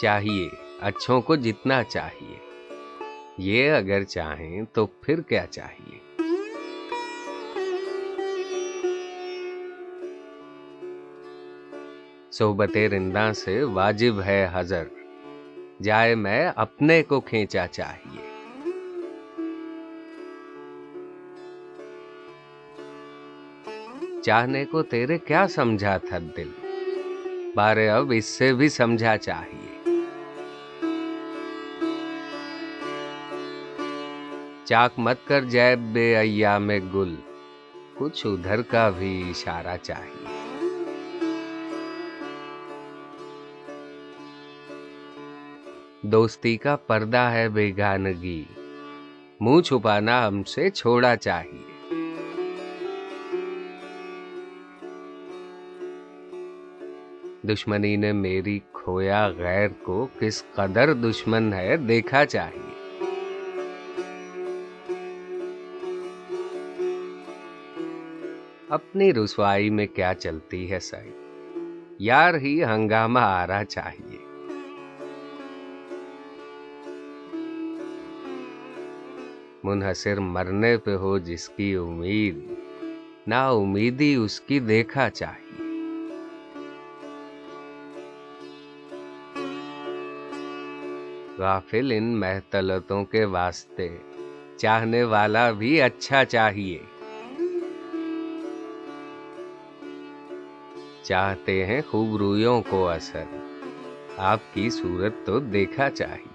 چاہیے، اچھوں کو جتنا چاہیے۔ یہ اگر چاہیں تو پھر کیا چاہیے؟ صحبت رندہ سے واجب ہے حضر جائے میں اپنے کو کھینچا چاہیے۔ چاہنے کو تیرے کیا سمجھا تھا دل؟ بارے اب اس سے بھی سمجھا چاہیے۔ چاک مت کر جائے بے ایام گل، کچھ ادھر کا بھی اشارہ چاہیے۔ دوستی کا پردہ ہے بیگانگی، منہ چھپانا ہم سے چھوڑا چاہیے۔ دشمنی نے میری کھویا غیر کو کس قدر دشمن ہے دیکھا چاہیے۔ اپنی رسوائی میں کیا چلتی ہے سائی یار ہی ہنگامہ آ رہا چاہیے۔ منحصر مرنے پہ ہو جس کی امید، نا امیدی اس کی دیکھا چاہیے۔ غافل ان محتلتوں کے واسطے چاہنے والا بھی اچھا چاہیے۔ چاہتے ہیں خوب رویوں کو اثر۔ آپ کی صورت تو دیکھا چاہیے۔